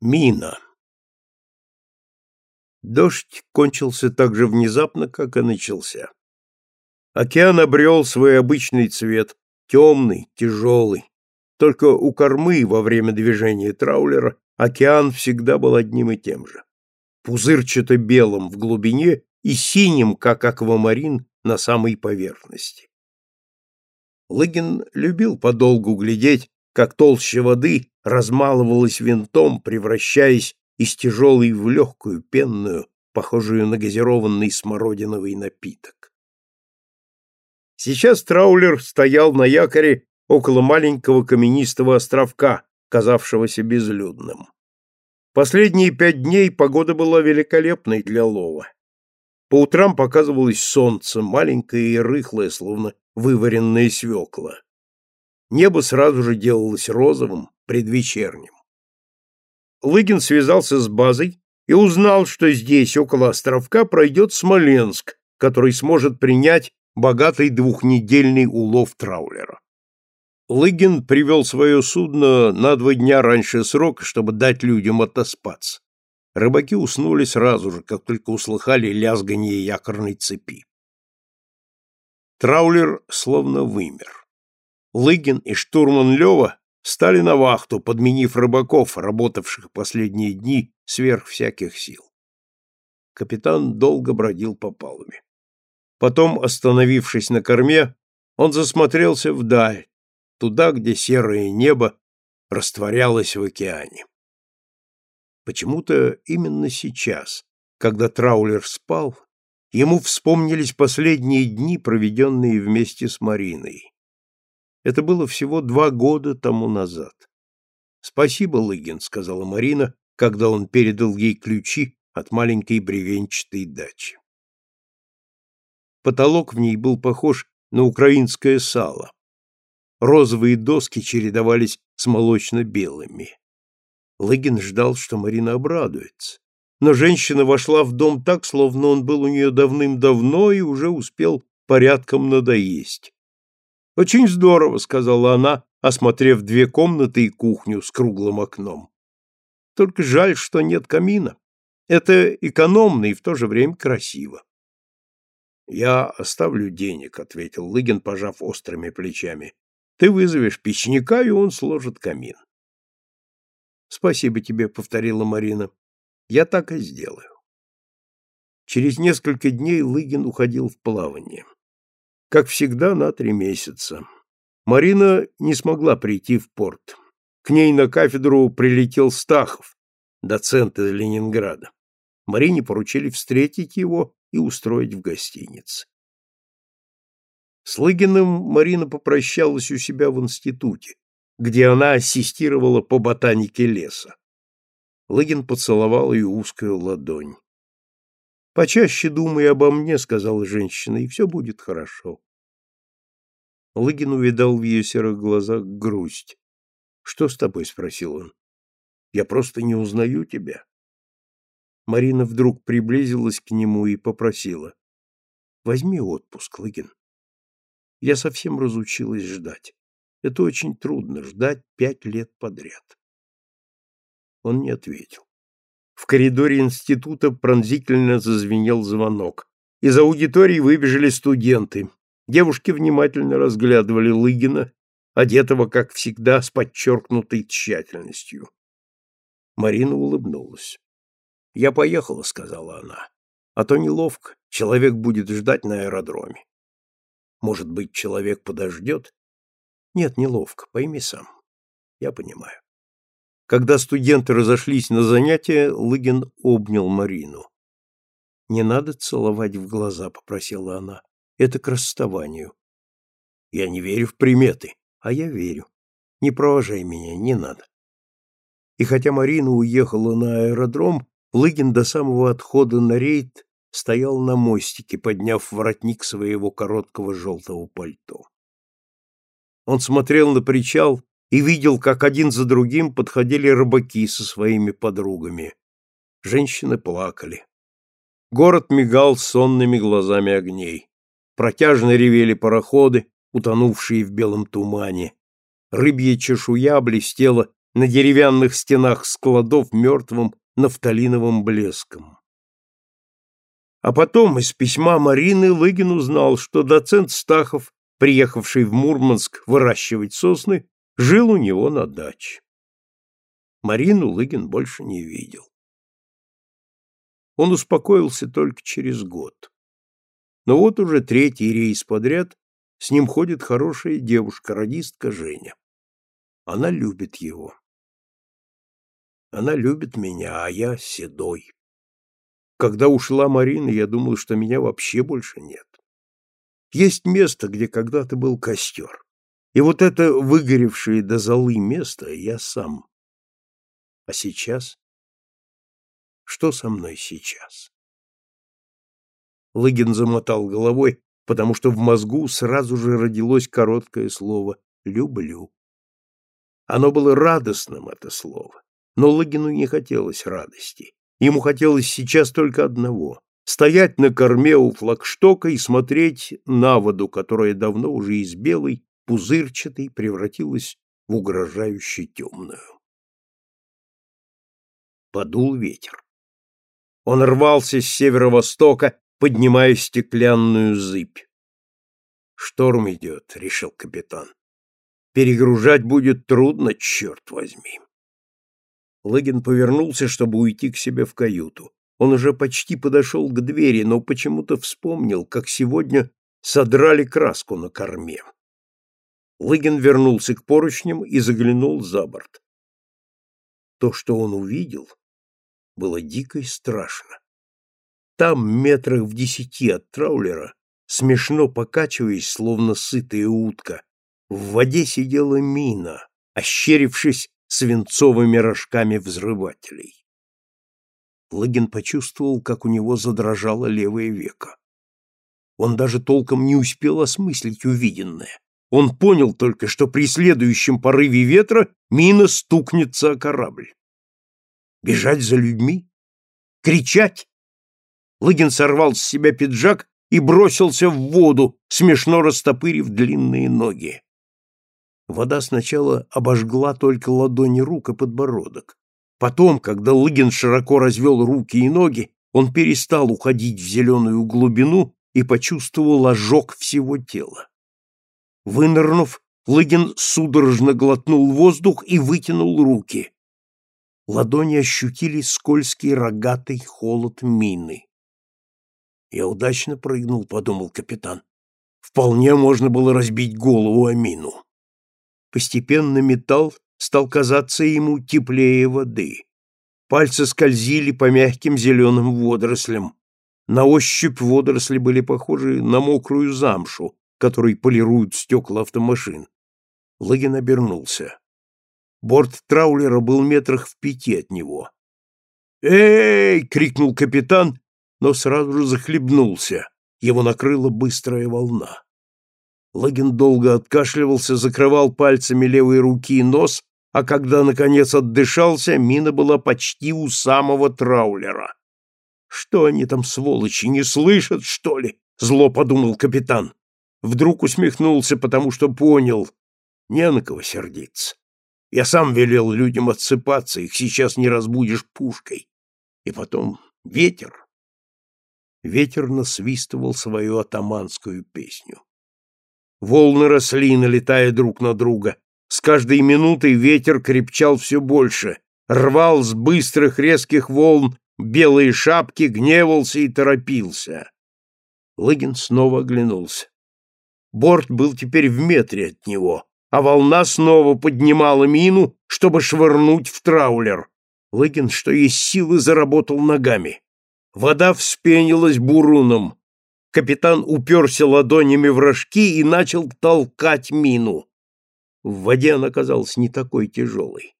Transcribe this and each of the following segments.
Мина. Дождь кончился так же внезапно, как и начался. Океан обрел свой обычный цвет, темный, тяжелый. Только у кормы во время движения траулера океан всегда был одним и тем же. Пузырчато-белым в глубине и синим, как аквамарин, на самой поверхности. Лыгин любил подолгу глядеть, как толща воды размалывалась винтом, превращаясь из тяжелой в легкую, пенную, похожую на газированный смородиновый напиток. Сейчас траулер стоял на якоре около маленького каменистого островка, казавшегося безлюдным. Последние пять дней погода была великолепной для лова. По утрам показывалось солнце, маленькое и рыхлое, словно вываренное свекла. Небо сразу же делалось розовым, предвечерним. Лыгин связался с базой и узнал, что здесь, около островка, пройдет Смоленск, который сможет принять богатый двухнедельный улов траулера. Лыгин привел свое судно на два дня раньше срока, чтобы дать людям отоспаться. Рыбаки уснули сразу же, как только услыхали лязганье якорной цепи. Траулер словно вымер. Лыгин и штурман Лева стали на вахту, подменив рыбаков, работавших последние дни сверх всяких сил. Капитан долго бродил по палубе. Потом, остановившись на корме, он засмотрелся вдаль, туда, где серое небо растворялось в океане. Почему-то именно сейчас, когда траулер спал, ему вспомнились последние дни, проведенные вместе с Мариной. Это было всего два года тому назад. «Спасибо, Лыгин», — сказала Марина, когда он передал ей ключи от маленькой бревенчатой дачи. Потолок в ней был похож на украинское сало. Розовые доски чередовались с молочно-белыми. Лыгин ждал, что Марина обрадуется. Но женщина вошла в дом так, словно он был у нее давным-давно и уже успел порядком надоесть. «Очень здорово», — сказала она, осмотрев две комнаты и кухню с круглым окном. «Только жаль, что нет камина. Это экономно и в то же время красиво». «Я оставлю денег», — ответил Лыгин, пожав острыми плечами. «Ты вызовешь печника, и он сложит камин». «Спасибо тебе», — повторила Марина. «Я так и сделаю». Через несколько дней Лыгин уходил в плавание как всегда, на три месяца. Марина не смогла прийти в порт. К ней на кафедру прилетел Стахов, доцент из Ленинграда. Марине поручили встретить его и устроить в гостинице. С Лыгиным Марина попрощалась у себя в институте, где она ассистировала по ботанике леса. Лыгин поцеловал ее узкую ладонь. Почаще думай обо мне, сказала женщина, и все будет хорошо. Лыгин увидал в ее серых глазах грусть. Что с тобой? спросил он. Я просто не узнаю тебя. Марина вдруг приблизилась к нему и попросила: "Возьми отпуск, Лыгин. Я совсем разучилась ждать. Это очень трудно ждать пять лет подряд". Он не ответил. В коридоре института пронзительно зазвенел звонок. Из аудитории выбежали студенты. Девушки внимательно разглядывали Лыгина, одетого, как всегда, с подчеркнутой тщательностью. Марина улыбнулась. «Я поехала», — сказала она. «А то неловко. Человек будет ждать на аэродроме». «Может быть, человек подождет?» «Нет, неловко. Пойми сам. Я понимаю». Когда студенты разошлись на занятия, Лыгин обнял Марину. «Не надо целовать в глаза», — попросила она. «Это к расставанию». «Я не верю в приметы». «А я верю. Не провожай меня, не надо». И хотя Марина уехала на аэродром, Лыгин до самого отхода на рейд стоял на мостике, подняв воротник своего короткого желтого пальто. Он смотрел на причал и видел, как один за другим подходили рыбаки со своими подругами. Женщины плакали. Город мигал сонными глазами огней. Протяжно ревели пароходы, утонувшие в белом тумане. Рыбья чешуя блестела на деревянных стенах складов мертвым нафталиновым блеском. А потом из письма Марины Лыгин узнал, что доцент Стахов, приехавший в Мурманск выращивать сосны, жил у него на даче. Марину Лыгин больше не видел. Он успокоился только через год. Но вот уже третий рейс подряд с ним ходит хорошая девушка, радистка Женя. Она любит его. Она любит меня, а я седой. Когда ушла Марина, я думал, что меня вообще больше нет. Есть место, где когда-то был костер. И вот это выгоревшее до золы место я сам. А сейчас? Что со мной сейчас? Лыгин замотал головой, потому что в мозгу сразу же родилось короткое слово «люблю». Оно было радостным, это слово, но Лыгину не хотелось радости. Ему хотелось сейчас только одного — стоять на корме у флагштока и смотреть на воду, которая давно уже из белой, пузырчатой, превратилась в угрожающе темную. Подул ветер. Он рвался с северо-востока, поднимая стеклянную зыбь. «Шторм идет», — решил капитан. «Перегружать будет трудно, черт возьми». Лыгин повернулся, чтобы уйти к себе в каюту. Он уже почти подошел к двери, но почему-то вспомнил, как сегодня содрали краску на корме. Лыгин вернулся к поручням и заглянул за борт. То, что он увидел, было дико и страшно. Там, метрах в десяти от траулера, смешно покачиваясь, словно сытая утка, в воде сидела мина, ощерившись свинцовыми рожками взрывателей. Лыгин почувствовал, как у него задрожало левое веко. Он даже толком не успел осмыслить увиденное. Он понял только, что при следующем порыве ветра мина стукнется о корабль. Бежать за людьми? Кричать? Лыгин сорвал с себя пиджак и бросился в воду, смешно растопырив длинные ноги. Вода сначала обожгла только ладони рук и подбородок. Потом, когда Лыгин широко развел руки и ноги, он перестал уходить в зеленую глубину и почувствовал ожог всего тела. Вынырнув, Лыгин судорожно глотнул воздух и вытянул руки. Ладони ощутили скользкий рогатый холод мины. «Я удачно прыгнул», — подумал капитан. «Вполне можно было разбить голову о мину». Постепенно металл стал казаться ему теплее воды. Пальцы скользили по мягким зеленым водорослям. На ощупь водоросли были похожи на мокрую замшу, которой полируют стекла автомашин. Лагин обернулся. Борт траулера был метрах в пяти от него. «Эй!» — крикнул капитан, но сразу же захлебнулся. Его накрыла быстрая волна. Лагин долго откашливался, закрывал пальцами левой руки и нос, а когда, наконец, отдышался, мина была почти у самого траулера. «Что они там, сволочи, не слышат, что ли?» — зло подумал капитан. Вдруг усмехнулся, потому что понял. Не на кого сердиться. Я сам велел людям отсыпаться, их сейчас не разбудишь пушкой. И потом ветер. Ветер насвистывал свою атаманскую песню. Волны росли, налетая друг на друга. С каждой минутой ветер крепчал все больше, рвал с быстрых резких волн белые шапки, гневался и торопился. Лыгин снова оглянулся. Борт был теперь в метре от него а волна снова поднимала мину, чтобы швырнуть в траулер. Лыгин, что есть силы, заработал ногами. Вода вспенилась буруном. Капитан уперся ладонями в рожки и начал толкать мину. В воде она казалась не такой тяжелой.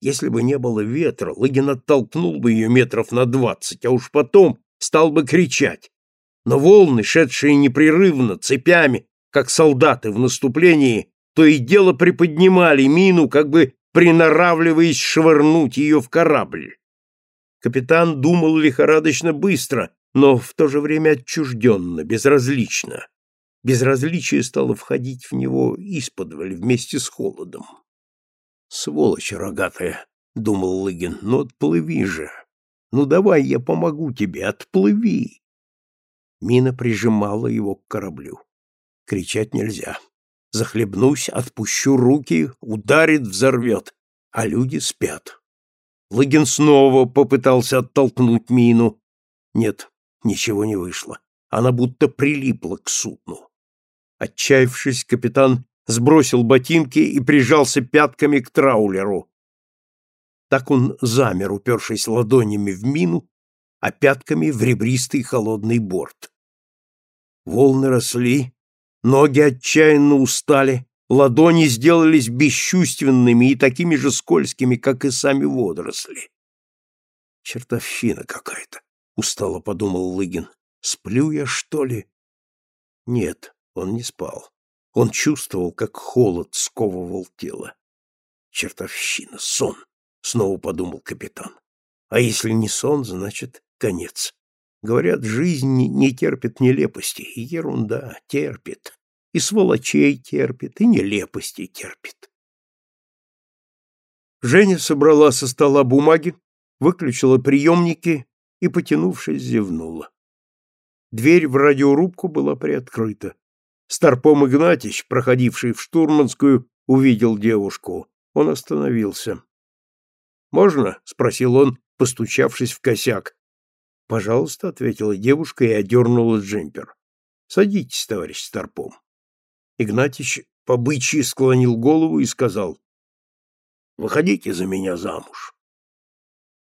Если бы не было ветра, Лыгин оттолкнул бы ее метров на двадцать, а уж потом стал бы кричать. Но волны, шедшие непрерывно, цепями, как солдаты в наступлении, то и дело приподнимали мину, как бы приноравливаясь швырнуть ее в корабль. Капитан думал лихорадочно быстро, но в то же время отчужденно, безразлично. Безразличие стало входить в него исподволь вместе с холодом. Сволочь рогатая, — думал Лыгин, — ну отплыви же. Ну давай я помогу тебе, отплыви. Мина прижимала его к кораблю. Кричать нельзя. Захлебнусь, отпущу руки, ударит, взорвет. А люди спят. Лыгин снова попытался оттолкнуть мину. Нет, ничего не вышло. Она будто прилипла к судну. Отчаявшись, капитан сбросил ботинки и прижался пятками к траулеру. Так он замер, упершись ладонями в мину, а пятками в ребристый холодный борт. Волны росли, ноги отчаянно устали, ладони сделались бесчувственными и такими же скользкими, как и сами водоросли. «Чертовщина какая-то», — устало подумал Лыгин. «Сплю я, что ли?» Нет, он не спал. Он чувствовал, как холод сковывал тело. «Чертовщина, сон», — снова подумал капитан. «А если не сон, значит, конец. Говорят, жизнь не терпит нелепости. И ерунда, терпит. И сволочей терпит, и нелепости терпит. Женя собрала со стола бумаги, выключила приемники и, потянувшись, зевнула. Дверь в радиорубку была приоткрыта. Старпом Игнатьич, проходивший в штурманскую, увидел девушку. Он остановился. «Можно?» — спросил он, постучавшись в косяк. «Пожалуйста», — ответила девушка и одернула джемпер. «Садитесь, товарищ Старпом». Игнатьич по склонил голову и сказал, «Выходите за меня замуж».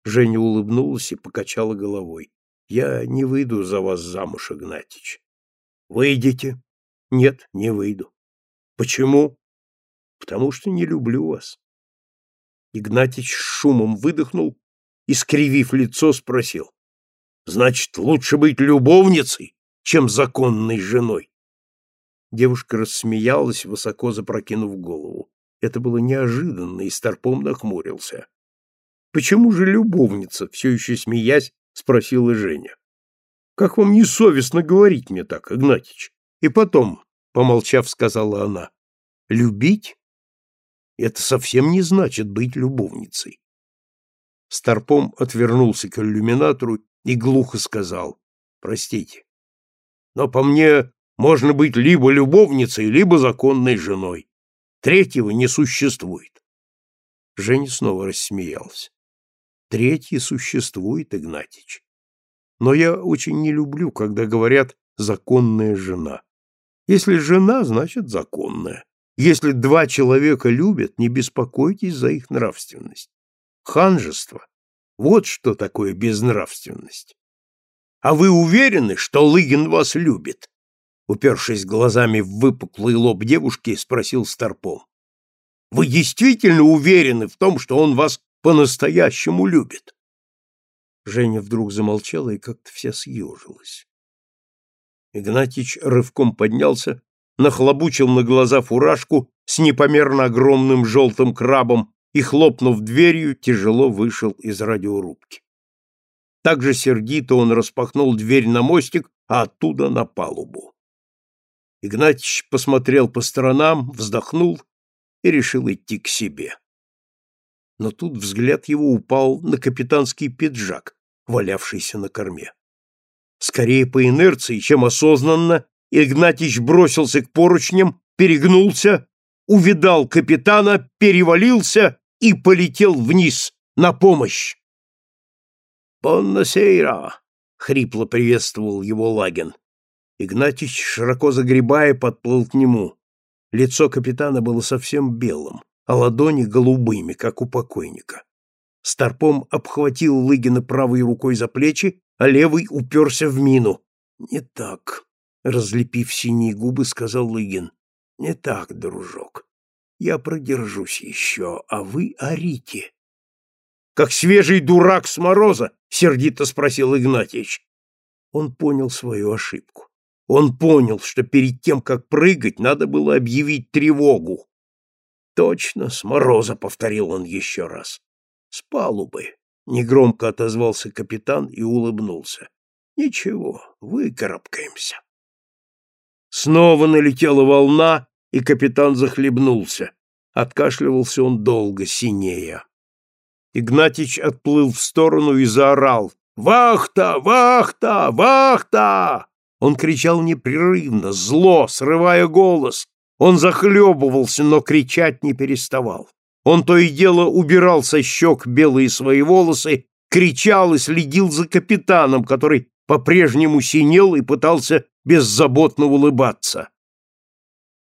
Женя улыбнулась и покачала головой. «Я не выйду за вас замуж, Игнатьич». «Выйдете?» «Нет, не выйду». «Почему?» «Потому что не люблю вас». Игнатьич шумом выдохнул и, скривив лицо, спросил. Значит, лучше быть любовницей, чем законной женой. Девушка рассмеялась, высоко запрокинув голову. Это было неожиданно, и Старпом нахмурился. — Почему же любовница? — все еще смеясь, спросила Женя. — Как вам не совестно говорить мне так, Игнатьич? И потом, — помолчав, сказала она, — любить? Это совсем не значит быть любовницей. Старпом отвернулся к иллюминатору и глухо сказал «Простите, но по мне можно быть либо любовницей, либо законной женой. Третьего не существует». Женя снова рассмеялся. «Третье существует, Игнатьич. Но я очень не люблю, когда говорят «законная жена». Если жена, значит законная. Если два человека любят, не беспокойтесь за их нравственность. Ханжество вот что такое безнравственность. А вы уверены, что Лыгин вас любит? Упершись глазами в выпуклый лоб девушки, спросил Старпом. Вы действительно уверены в том, что он вас по-настоящему любит? Женя вдруг замолчала и как-то вся съежилась. Игнатьич рывком поднялся, нахлобучил на глаза фуражку с непомерно огромным желтым крабом и, хлопнув дверью, тяжело вышел из радиорубки. Так же сердито он распахнул дверь на мостик, а оттуда на палубу. Игнатьич посмотрел по сторонам, вздохнул и решил идти к себе. Но тут взгляд его упал на капитанский пиджак, валявшийся на корме. Скорее по инерции, чем осознанно, Игнатьич бросился к поручням, перегнулся, увидал капитана, перевалился и полетел вниз на помощь. «Бонносейра!» — хрипло приветствовал его Лагин. Игнатьич, широко загребая, подплыл к нему. Лицо капитана было совсем белым, а ладони голубыми, как у покойника. Старпом обхватил Лыгина правой рукой за плечи, а левый уперся в мину. «Не так», — разлепив синие губы, сказал Лыгин. «Не так, дружок. Я продержусь еще, а вы орите. — Как свежий дурак с мороза? — сердито спросил Игнатьевич. Он понял свою ошибку. Он понял, что перед тем, как прыгать, надо было объявить тревогу. «Точно, с мороза», — повторил он еще раз. «С палубы», — негромко отозвался капитан и улыбнулся. «Ничего, выкарабкаемся». Снова налетела волна, и капитан захлебнулся. Откашливался он долго, синея. Игнатич отплыл в сторону и заорал. «Вахта! Вахта! Вахта!» Он кричал непрерывно, зло, срывая голос. Он захлебывался, но кричать не переставал. Он то и дело убирал со щек белые свои волосы, кричал и следил за капитаном, который по-прежнему синел и пытался беззаботно улыбаться.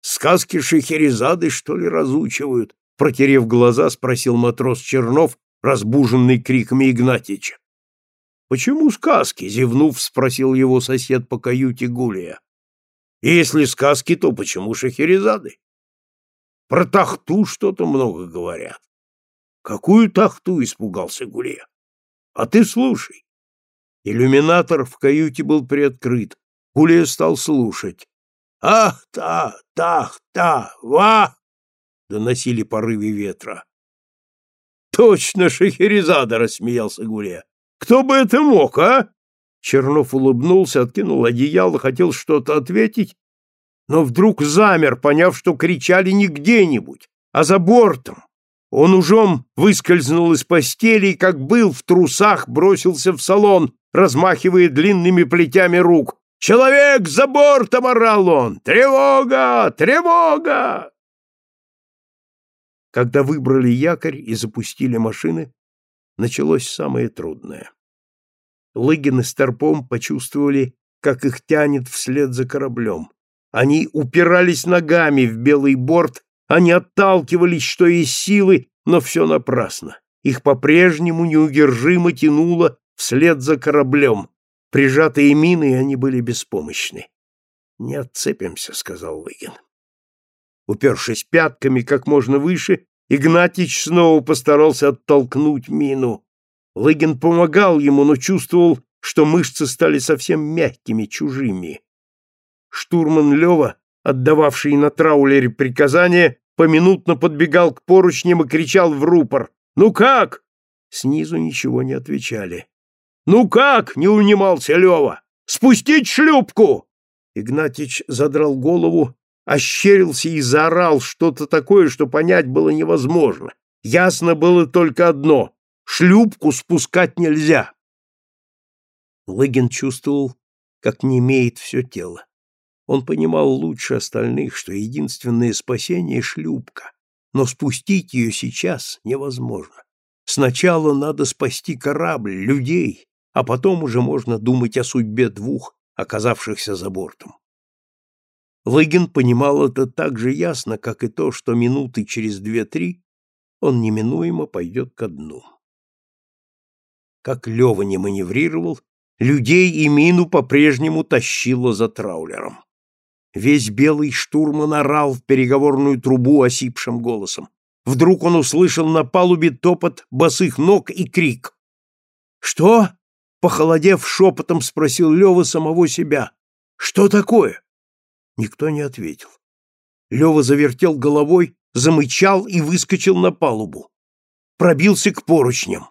«Сказки Шехерезады, что ли, разучивают?» Протерев глаза, спросил матрос Чернов, разбуженный криками Игнатича. «Почему сказки?» — зевнув, спросил его сосед по каюте Гулия. «И если сказки, то почему Шахерезады?» «Про тахту что-то много говорят». «Какую тахту?» — испугался Гулия. «А ты слушай». Иллюминатор в каюте был приоткрыт. Гулия стал слушать. «Ах, та, тах, та, ва!» — доносили порывы ветра. «Точно Шахерезада!» — рассмеялся Гулия. Кто бы это мог, а? Чернов улыбнулся, откинул одеяло, хотел что-то ответить, но вдруг замер, поняв, что кричали не где-нибудь, а за бортом. Он ужом выскользнул из постели и, как был в трусах, бросился в салон, размахивая длинными плетями рук. «Человек за бортом!» — орал он. «Тревога! Тревога!» Когда выбрали якорь и запустили машины, началось самое трудное. Лыгин и Старпом почувствовали, как их тянет вслед за кораблем. Они упирались ногами в белый борт, они отталкивались, что есть силы, но все напрасно. Их по-прежнему неудержимо тянуло вслед за кораблем. Прижатые мины, они были беспомощны. «Не отцепимся», — сказал Лыгин. Упершись пятками как можно выше, Игнатич снова постарался оттолкнуть мину. Лыгин помогал ему, но чувствовал, что мышцы стали совсем мягкими, чужими. Штурман Лева, отдававший на траулере приказания, поминутно подбегал к поручням и кричал в рупор. «Ну как?» Снизу ничего не отвечали. «Ну как?» — не унимался Лева. «Спустить шлюпку!» Игнатич задрал голову ощерился и заорал что-то такое, что понять было невозможно. Ясно было только одно — шлюпку спускать нельзя. Лыгин чувствовал, как немеет все тело. Он понимал лучше остальных, что единственное спасение — шлюпка, но спустить ее сейчас невозможно. Сначала надо спасти корабль, людей, а потом уже можно думать о судьбе двух, оказавшихся за бортом. Лыгин понимал это так же ясно, как и то, что минуты через две-три он неминуемо пойдет ко дну. Как Лева не маневрировал, людей и мину по-прежнему тащило за траулером. Весь белый штурман орал в переговорную трубу осипшим голосом. Вдруг он услышал на палубе топот босых ног и крик. «Что?» — похолодев шепотом спросил Лева самого себя. «Что такое?» Никто не ответил. Лева завертел головой, замычал и выскочил на палубу. Пробился к поручням.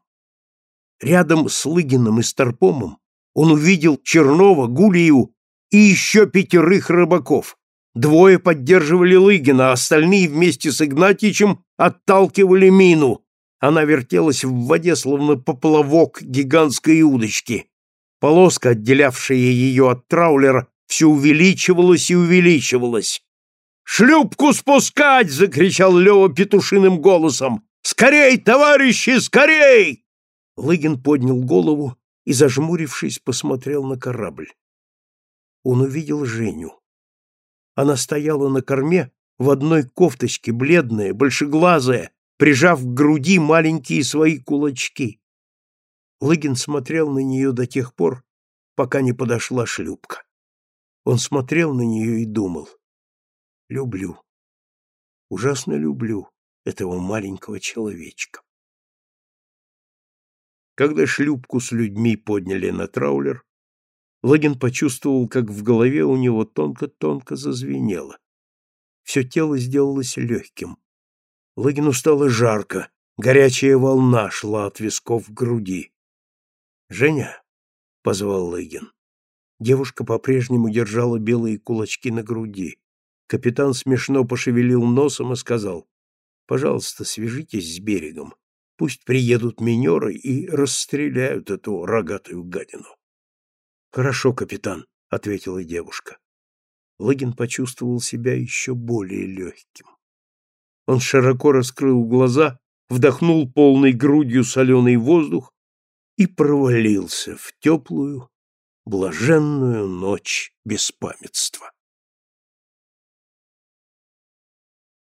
Рядом с Лыгиным и Старпомом он увидел Чернова, Гулию и еще пятерых рыбаков. Двое поддерживали Лыгина, а остальные вместе с Игнатьичем отталкивали мину. Она вертелась в воде, словно поплавок гигантской удочки. Полоска, отделявшая ее от траулера, все увеличивалось и увеличивалось. «Шлюпку спускать!» — закричал Лева петушиным голосом. «Скорей, товарищи, скорей!» Лыгин поднял голову и, зажмурившись, посмотрел на корабль. Он увидел Женю. Она стояла на корме в одной кофточке, бледная, большеглазая, прижав к груди маленькие свои кулачки. Лыгин смотрел на нее до тех пор, пока не подошла шлюпка. Он смотрел на нее и думал. Люблю. Ужасно люблю этого маленького человечка. Когда шлюпку с людьми подняли на траулер, Логин почувствовал, как в голове у него тонко-тонко зазвенело. Все тело сделалось легким. Логину стало жарко, горячая волна шла от висков к груди. «Женя!» — позвал Логин. Девушка по-прежнему держала белые кулачки на груди. Капитан смешно пошевелил носом и сказал, Пожалуйста, свяжитесь с берегом. Пусть приедут минеры и расстреляют эту рогатую гадину. Хорошо, капитан, ответила девушка. Лыгин почувствовал себя еще более легким. Он широко раскрыл глаза, вдохнул полной грудью соленый воздух и провалился в теплую, блаженную ночь беспамятства.